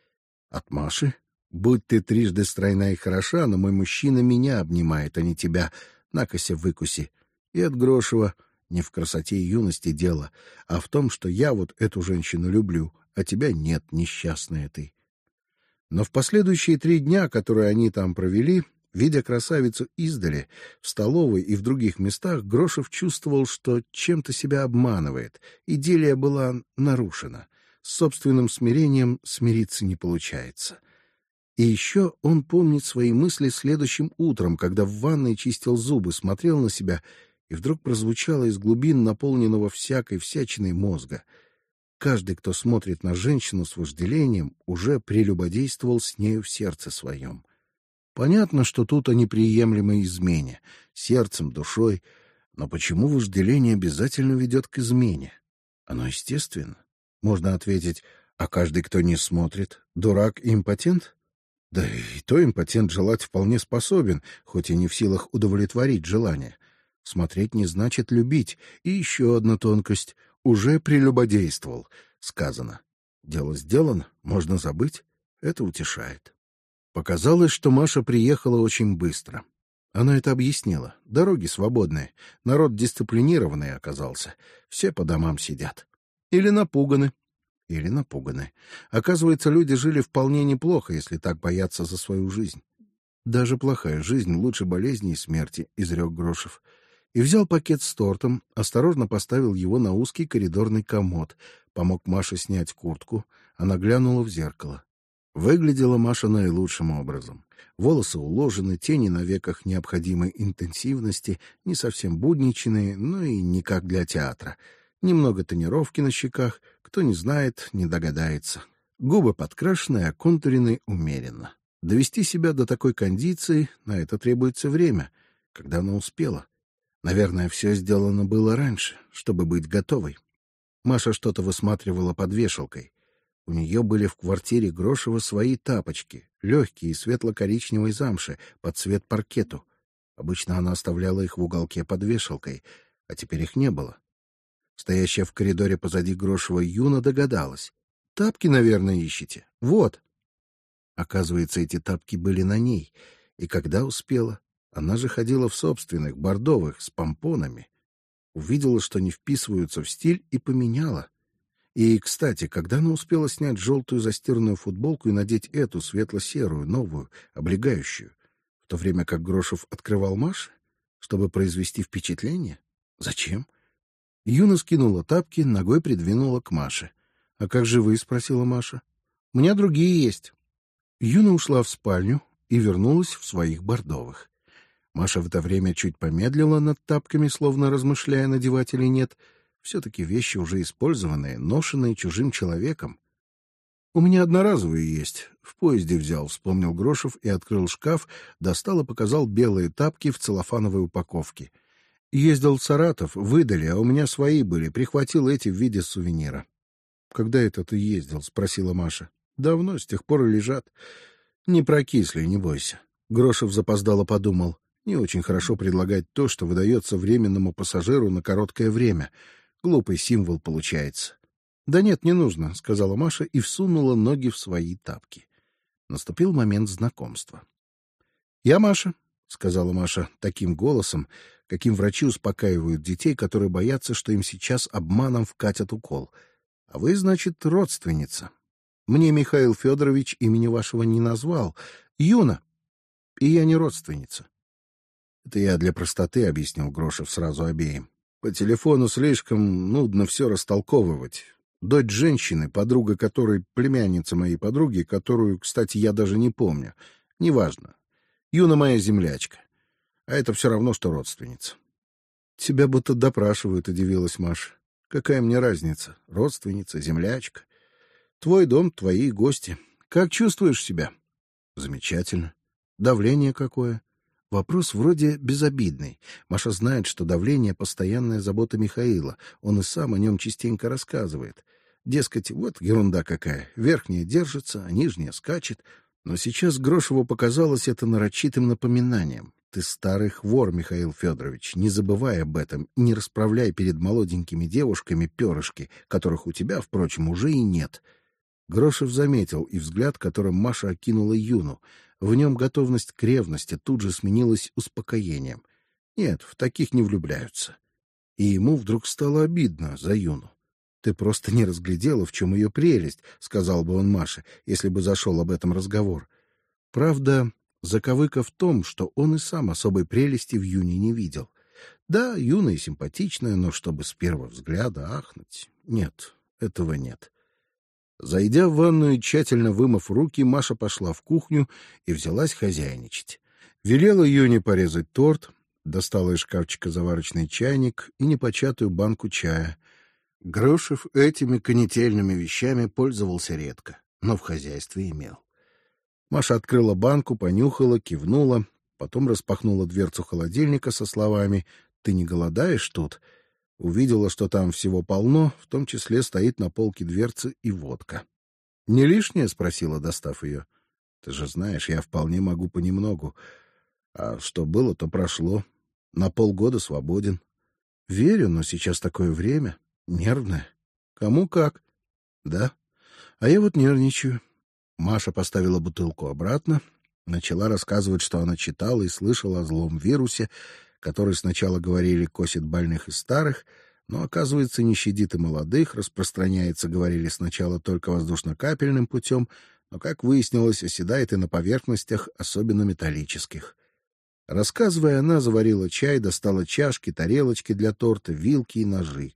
От Маши «Будь ты трижды стройна и хороша, но мой мужчина меня обнимает, а не тебя, накося выкуси». И от Грошева не в красоте и юности дело, а в том, что я вот эту женщину люблю, а тебя нет, несчастная ты. Но в последующие три дня, которые они там провели, видя красавицу издали, в столовой и в других местах, Грошев чувствовал, что чем-то себя обманывает. Идиллия была нарушена. С собственным смирением смириться не получается. И еще он помнит свои мысли следующим утром, когда в ванной чистил зубы, смотрел на себя, и вдруг прозвучало из глубин наполненного всякой всячиной мозга — Каждый, кто смотрит на женщину с вожделением, уже прелюбодействовал с нею в сердце своем. Понятно, что тут о неприемлемой измене, сердцем, душой, но почему вожделение обязательно ведет к измене? Оно естественно. Можно ответить, а каждый, кто не смотрит, дурак и импотент? Да и то импотент желать вполне способен, хоть и не в силах удовлетворить желание. Смотреть не значит любить. И еще одна тонкость — уже прелюбодействовал, сказано. Дело сделано, можно забыть. Это утешает. Показалось, что Маша приехала очень быстро. Она это объяснила. Дороги свободные, народ дисциплинированный оказался. Все по домам сидят. Или напуганы. Или напуганы. Оказывается, люди жили вполне неплохо, если так боятся за свою жизнь. Даже плохая жизнь лучше болезни и смерти, изрек Грошев и взял пакет с тортом, осторожно поставил его на узкий коридорный комод, помог Маше снять куртку. Она глянула в зеркало. Выглядела Маша наилучшим образом. Волосы уложены, тени на веках необходимой интенсивности, не совсем будничные, но и не как для театра. Немного тонировки на щеках, кто не знает, не догадается. Губы подкрашены, а контурены умеренно. Довести себя до такой кондиции на это требуется время. Когда она успела? Наверное, все сделано было раньше, чтобы быть готовой. Маша что-то высматривала под вешалкой. У нее были в квартире Грошева свои тапочки, легкие, светло-коричневой замши, под цвет паркету. Обычно она оставляла их в уголке под вешалкой, а теперь их не было. Стоящая в коридоре позади Грошева Юна догадалась. «Тапки, наверное, ищете? Вот!» Оказывается, эти тапки были на ней. И когда успела? Она же ходила в собственных, бордовых, с помпонами. Увидела, что не вписываются в стиль, и поменяла. И, кстати, когда она успела снять желтую застиранную футболку и надеть эту светло-серую, новую, облегающую, в то время как Грошев открывал Маше, чтобы произвести впечатление? Зачем? Юна скинула тапки, ногой придвинула к Маше. — А как же вы? — спросила Маша. — У меня другие есть. Юна ушла в спальню и вернулась в своих бордовых. Маша в это время чуть помедлила над тапками, словно размышляя, надевать или нет — все-таки вещи уже использованные, ношенные чужим человеком. У меня одноразовые есть. В поезде взял, вспомнил Грошев и открыл шкаф, достал и показал белые тапки в целлофановой упаковке. Ездил в Саратов, выдали, а у меня свои были, прихватил эти в виде сувенира. Когда это ты ездил? спросила Маша. Давно, с тех пор и лежат. Не прокисли, не бойся. Грошев запоздало подумал. Не очень хорошо предлагать то, что выдается временному пассажиру на короткое время. Глупый символ получается. Да нет, не нужно, сказала Маша и всунула ноги в свои тапки. Наступил момент знакомства. Я Маша, сказала Маша таким голосом, каким врачи успокаивают детей, которые боятся, что им сейчас обманом вкатят укол. А вы, значит, родственница. Мне Михаил Федорович имени вашего не назвал. Юна. И я не родственница. Это я для простоты объяснил Грошев сразу обеим. По телефону слишком нудно все растолковывать. Дочь женщины, подруга которой племянница моей подруги, которую, кстати, я даже не помню. Неважно. Юна моя землячка. А это все равно, что родственница. Тебя будто допрашивают, удивилась Маша. Какая мне разница? Родственница, землячка. Твой дом, твои гости. Как чувствуешь себя? Замечательно. Давление какое? Вопрос вроде безобидный. Маша знает, что давление — постоянная забота Михаила. Он и сам о нем частенько рассказывает. Дескать, вот ерунда какая. Верхняя держится, а нижняя скачет. Но сейчас Грошеву показалось это нарочитым напоминанием. Ты старый хвор, Михаил Федорович. Не забывай об этом не расправляй перед молоденькими девушками перышки, которых у тебя, впрочем, уже и нет. Грошев заметил и взгляд, которым Маша окинула Юну — в нем готовность к ревности тут же сменилась успокоением. Нет, в таких не влюбляются. И ему вдруг стало обидно за Юну. Ты просто не разглядела, в чем ее прелесть, сказал бы он Маше, если бы зашел об этом разговор. Правда, заковыка в том, что он и сам особой прелести в Юне не видел. Да, юная и симпатичная, но чтобы с первого взгляда ахнуть, нет, этого нет. Зайдя в ванную и тщательно вымыв руки, Маша пошла в кухню и взялась хозяйничать. Велела Юне порезать торт, достала из шкафчика заварочный чайник и непочатую банку чая. Грошев этими конетельными вещами пользовался редко, но в хозяйстве имел. Маша открыла банку, понюхала, кивнула, потом распахнула дверцу холодильника со словами: "Ты не голодаешь тут?" Увидела, что там всего полно, в том числе стоит на полке дверцы и водка. Не лишнее, спросила, достав ее. Ты же знаешь, я вполне могу понемногу. А что было, то прошло. На полгода свободен. Верю, но сейчас такое время нервное. Кому как. Да. А я вот нервничаю. Маша поставила бутылку обратно, начала рассказывать, что она читала и слышала о злом вирусе, который сначала говорили косит больных и старых, но оказывается не щадит и молодых, распространяется, говорили сначала только воздушно-капельным путем, но как выяснилось, оседает и на поверхностях, особенно металлических. Рассказывая, она заварила чай, достала чашки, тарелочки для торта, вилки и ножи.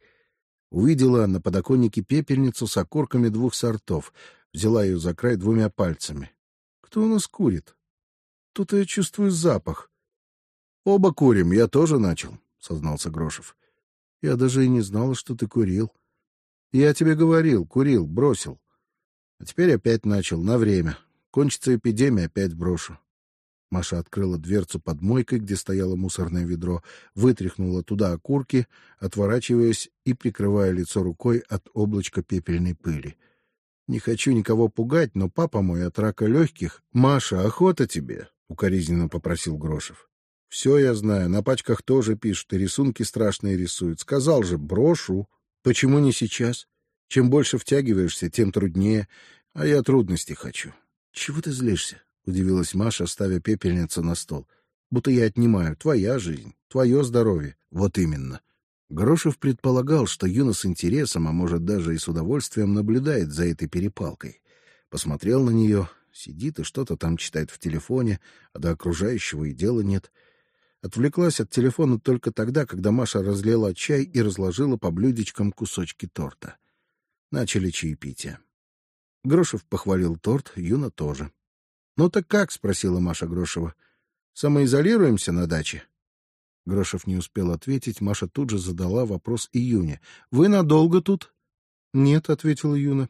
Увидела на подоконнике пепельницу с окурками двух сортов. Взяла ее за край двумя пальцами. Кто у нас курит? Тут я чувствую запах. Оба курим, я тоже начал, сознался Грошев. Я даже и не знала, что ты курил. Я тебе говорил, курил, бросил. А теперь опять начал, на время. Кончится эпидемия, опять брошу. Маша открыла дверцу под мойкой, где стояло мусорное ведро, вытряхнула туда окурки, отворачиваясь и прикрывая лицо рукой от облачка пепельной пыли. Не хочу никого пугать, но папа мой от рака легких. Маша, охота тебе, укоризненно попросил Грошев. Все я знаю, на пачках тоже пишут и рисунки страшные рисуют. Сказал же, брошу. Почему не сейчас? Чем больше втягиваешься, тем труднее. А я трудности хочу. Чего ты злишься? удивилась Маша, ставя пепельницу на стол. Будто я отнимаю твоя жизнь, твое здоровье. Вот именно. Грошев предполагал, что Юна с интересом, а может даже и с удовольствием наблюдает за этой перепалкой. Посмотрел на нее, сидит и что-то там читает в телефоне, а до окружающего и дела нет. Отвлеклась от телефона только тогда, когда Маша разлила чай и разложила по блюдечкам кусочки торта. Начали чаепитие. Грошев похвалил торт, Юна тоже. Ну так как? спросила Маша Грошева. Самоизолируемся на даче. Грошев не успел ответить, Маша тут же задала вопрос Июне. Вы надолго тут? Нет, ответила Юна.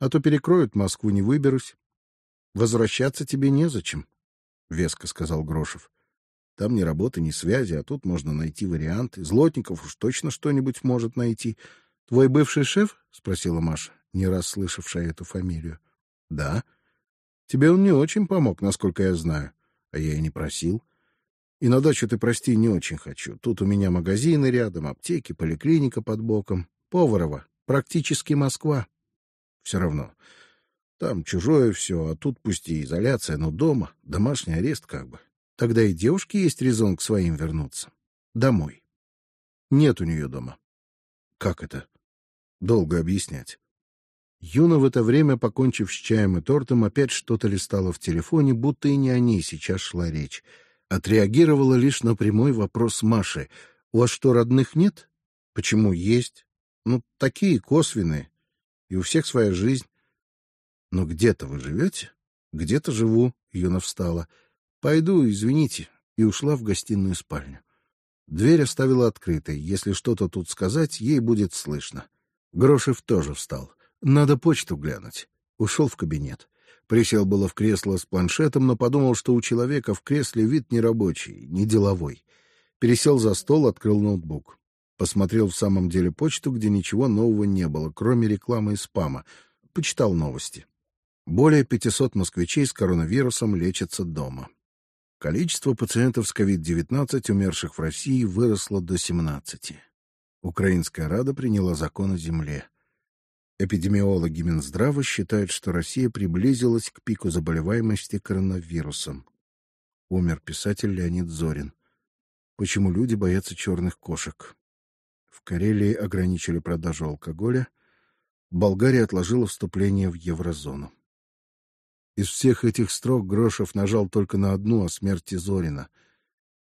А то перекроют Москву, не выберусь. Возвращаться тебе незачем, веско сказал Грошев. Там ни работы, ни связи, а тут можно найти варианты. Злотников уж точно что-нибудь может найти. Твой бывший шеф? спросила Маша, не раз слышавшая эту фамилию. Да. Тебе он не очень помог, насколько я знаю, а я и не просил. И на дачу ты прости не очень хочу. Тут у меня магазины рядом, аптеки, поликлиника под боком. Поварова, практически Москва. Все равно. Там чужое все, а тут пусть и изоляция, но дома домашний арест как бы. Тогда и девушке есть резон к своим вернуться. Домой. Нет у нее дома. Как это? Долго объяснять. Юна в это время, покончив с чаем и тортом, опять что-то листала в телефоне, будто и не о ней сейчас шла речь. Отреагировала лишь на прямой вопрос Маши: "У вас что, родных нет? Почему есть? Ну, такие косвенные. И у всех своя жизнь. Но где-то вы живете? Где-то живу. Юна встала. Пойду, извините, и ушла в гостиную спальню. Дверь оставила открытой. Если что-то тут сказать, ей будет слышно. Грошев тоже встал. Надо почту глянуть. Ушел в кабинет. Присел было в кресло с планшетом, но подумал, что у человека в кресле вид не рабочий, не деловой. Пересел за стол, открыл ноутбук. Посмотрел в самом деле почту, где ничего нового не было, кроме рекламы и спама. Почитал новости. Более 500 москвичей с коронавирусом лечатся дома. Количество пациентов с COVID-19, умерших в России, выросло до 17. Украинская Рада приняла закон о земле. Эпидемиологи Минздрава считают, что Россия приблизилась к пику заболеваемости коронавирусом. Умер писатель Леонид Зорин. Почему люди боятся черных кошек? В Карелии ограничили продажу алкоголя. Болгария отложила вступление в еврозону. Из всех этих строк Грошев нажал только на одну о смерти Зорина.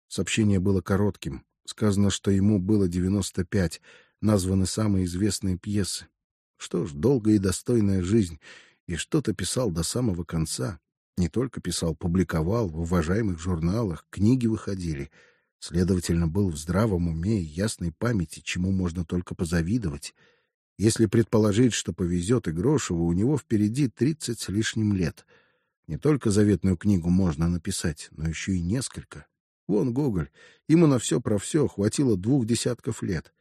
Сообщение было коротким. Сказано, что ему было девяносто пять. Названы самые известные пьесы. Что ж, долгая и достойная жизнь. И что-то писал до самого конца. Не только писал, публиковал в уважаемых журналах, книги выходили. Следовательно, был в здравом уме и ясной памяти, чему можно только позавидовать. Если предположить, что повезет и Грошеву, у него впереди тридцать с лишним лет. Не только заветную книгу можно написать, но еще и несколько. Вон Гоголь, ему на все про все хватило двух десятков лет.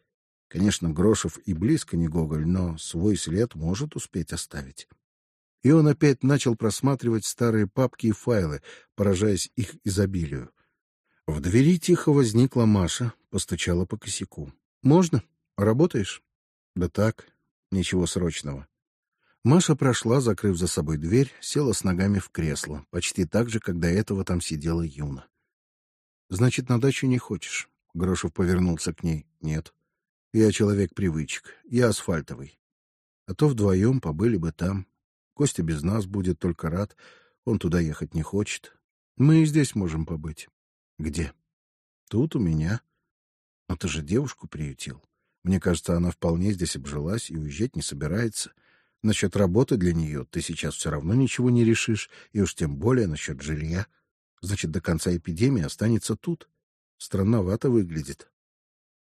Конечно, Грошев и близко не Гоголь, но свой след может успеть оставить. И он опять начал просматривать старые папки и файлы, поражаясь их изобилию. В двери тихо возникла Маша, постучала по косяку. Можно? Работаешь? Да так, ничего срочного. Маша прошла, закрыв за собой дверь, села с ногами в кресло, почти так же, как до этого там сидела Юна. Значит, на дачу не хочешь? Грошев повернулся к ней. Нет. Я человек привычек. Я асфальтовый. А то вдвоем побыли бы там. Костя без нас будет только рад. Он туда ехать не хочет. Мы и здесь можем побыть. Где? Тут у меня. Но ты же девушку приютил. Мне кажется, она вполне здесь обжилась и уезжать не собирается. Насчет работы для нее ты сейчас все равно ничего не решишь, и уж тем более насчет жилья. Значит, до конца эпидемии останется тут. Странновато выглядит.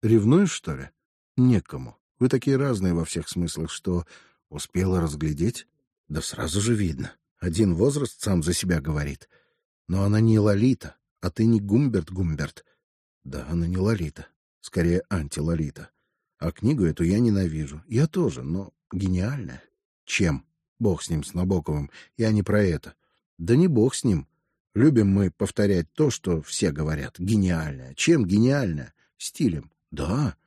Ревнуешь, что ли? Некому. Вы такие разные во всех смыслах, что успела разглядеть. Да сразу же видно. Один возраст сам за себя говорит. Но она не Лолита, а ты не Гумберт Гумберт. Да, она не Лолита, скорее антилолита. А книгу эту я ненавижу. Я тоже, но гениальная. Чем? Бог с ним, с Набоковым. Я не про это. Да не бог с ним. Любим мы повторять то, что все говорят. Гениальная. Чем гениальная? Стилем. Да.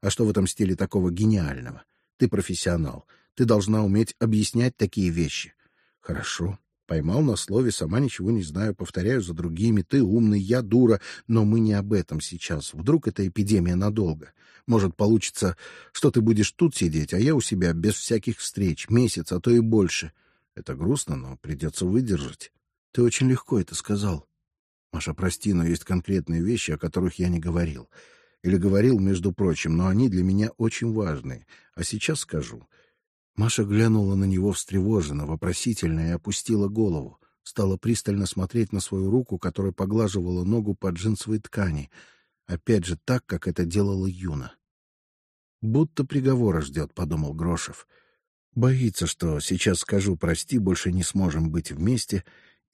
А что в этом стиле такого гениального? Ты профессионал. Ты должна уметь объяснять такие вещи. Хорошо. Поймал на слове, сама ничего не знаю, повторяю за другими. Ты умный, я дура, но мы не об этом сейчас. Вдруг это эпидемия надолго. Может, получится, что ты будешь тут сидеть, а я у себя без всяких встреч, месяц, а то и больше. Это грустно, но придется выдержать. Ты очень легко это сказал. Маша, прости, но есть конкретные вещи, о которых я не говорил. Или говорил, между прочим, но они для меня очень важные. А сейчас скажу. Маша глянула на него встревоженно, вопросительно и опустила голову. Стала пристально смотреть на свою руку, которая поглаживала ногу под джинсовой ткани. Опять же, так, как это делала Юна. Будто приговора ждет, подумал Грошев. Боится, что сейчас скажу прости, больше не сможем быть вместе,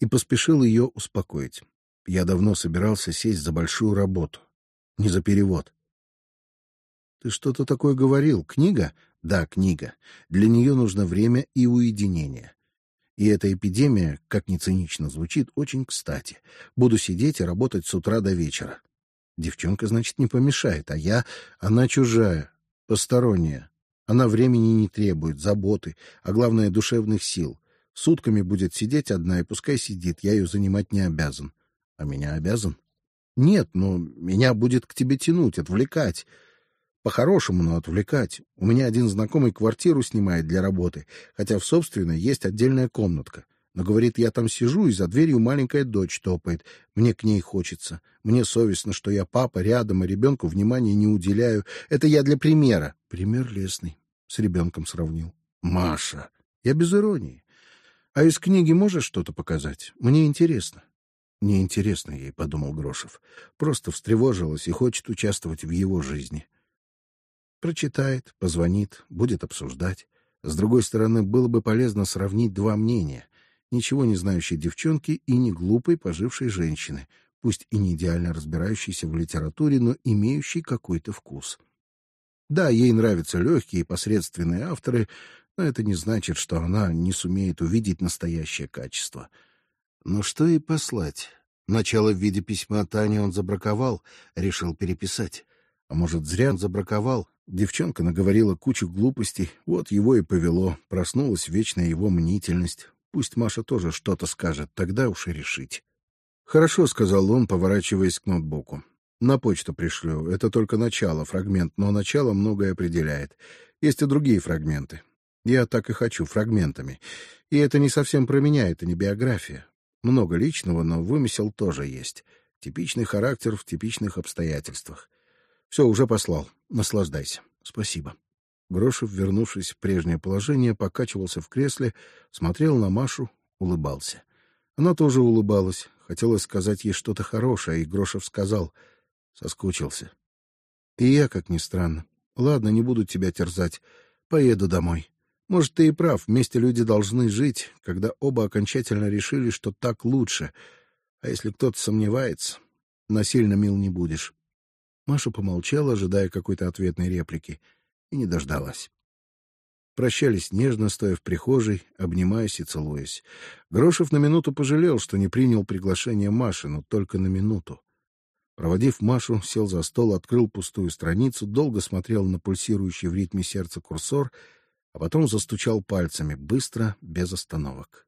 и поспешил ее успокоить. Я давно собирался сесть за большую работу, не за перевод. Ты что-то такое говорил? Книга? Да, книга. Для нее нужно время и уединение. И эта эпидемия, как ни цинично звучит, очень кстати. Буду сидеть и работать с утра до вечера. Девчонка, значит, не помешает, а я, она чужая, посторонняя. Она времени не требует, заботы, а главное душевных сил. Сутками будет сидеть одна, и пускай сидит, я ее занимать не обязан. А меня обязан? Нет, но меня будет к тебе тянуть, отвлекать. По-хорошему, но отвлекать. У меня один знакомый квартиру снимает для работы, хотя в собственной есть отдельная комнатка. Но говорит, я там сижу, и за дверью маленькая дочь топает. Мне к ней хочется. Мне совестно, что я папа рядом, а ребенку внимания не уделяю. Это я для примера. Пример лесный. С ребенком сравнил. Маша, я без иронии. А из книги можешь что-то показать? Мне интересно. Неинтересно ей, подумал Грошев. Просто встревожилась и хочет участвовать в его жизни. Прочитает, позвонит, будет обсуждать. С другой стороны, было бы полезно сравнить два мнения: ничего не знающей девчонки и не глупой пожившей женщины, пусть и не идеально разбирающейся в литературе, но имеющей какой-то вкус. Да, ей нравятся легкие и посредственные авторы, но это не значит, что она не сумеет увидеть настоящее качество. Но что ей послать? Начало в виде письма Тане он забраковал, решил переписать. А может, зря он забраковал, Девчонка наговорила кучу глупостей, вот его и повело. Проснулась вечная его мнительность. Пусть Маша тоже что-то скажет, тогда уж и решить. Хорошо, сказал он, поворачиваясь к ноутбуку. На почту пришлю. Это только начало, фрагмент, но начало многое определяет. Есть и другие фрагменты. Я так и хочу фрагментами. И это не совсем про меня, это не биография. Много личного, но вымысел тоже есть. Типичный характер в типичных обстоятельствах. Все, уже послал. Наслаждайся. Спасибо. Грошев, вернувшись в прежнее положение, покачивался в кресле, смотрел на Машу, улыбался. Она тоже улыбалась, хотелось сказать ей что-то хорошее, и Грошев сказал: "Соскучился". И я, как ни странно. Ладно, не буду тебя терзать. Поеду домой. Может, ты и прав. Вместе люди должны жить, когда оба окончательно решили, что так лучше. А если кто-то сомневается, насильно мил не будешь. Маша помолчала, ожидая какой-то ответной реплики, и не дождалась. Прощались нежно, стоя в прихожей, обнимаясь и целуясь. Грошев на минуту пожалел, что не принял приглашение Маши, но только на минуту. Проводив Машу, сел за стол, открыл пустую страницу, долго смотрел на пульсирующий в ритме сердца курсор, а потом застучал пальцами быстро, без остановок.